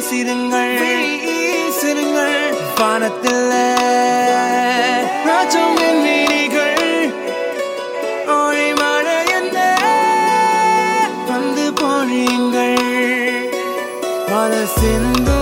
வீசிருங்கள் வீசிருங்கள் வானத்தில் ராஜம் நீரிகள் ஓடி மழ என்ன? வந்து போனீங்கள் மல சிந்து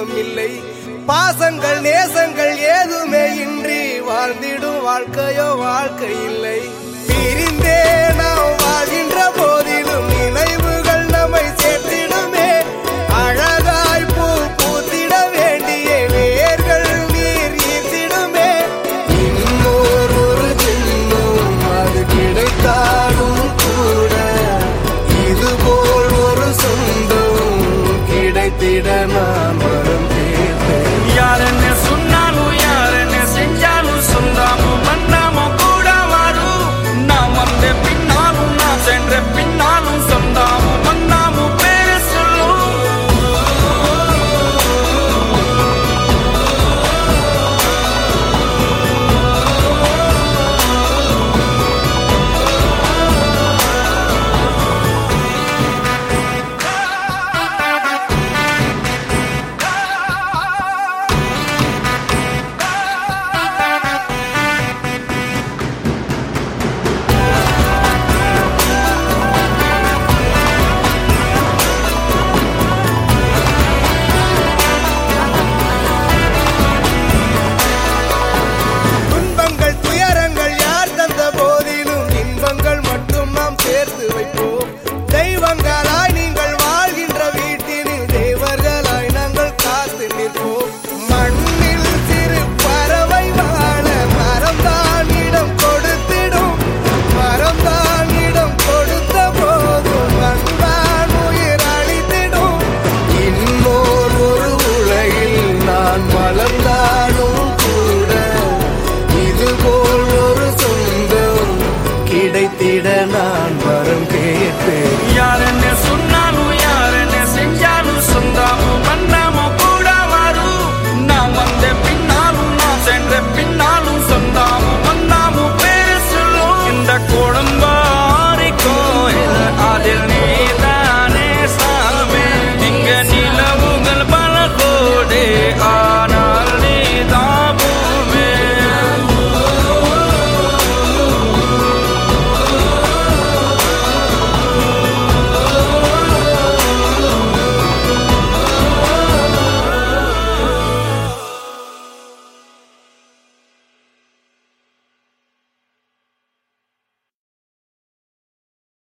தெய்வம் இல்லை. பாசங்கள் நேசங்கள் ஏதுமே இன்றி வாழ்ந்திடும் வாழ்க்கையோ வாழ்க்கை இல்லை. பிரிந்து este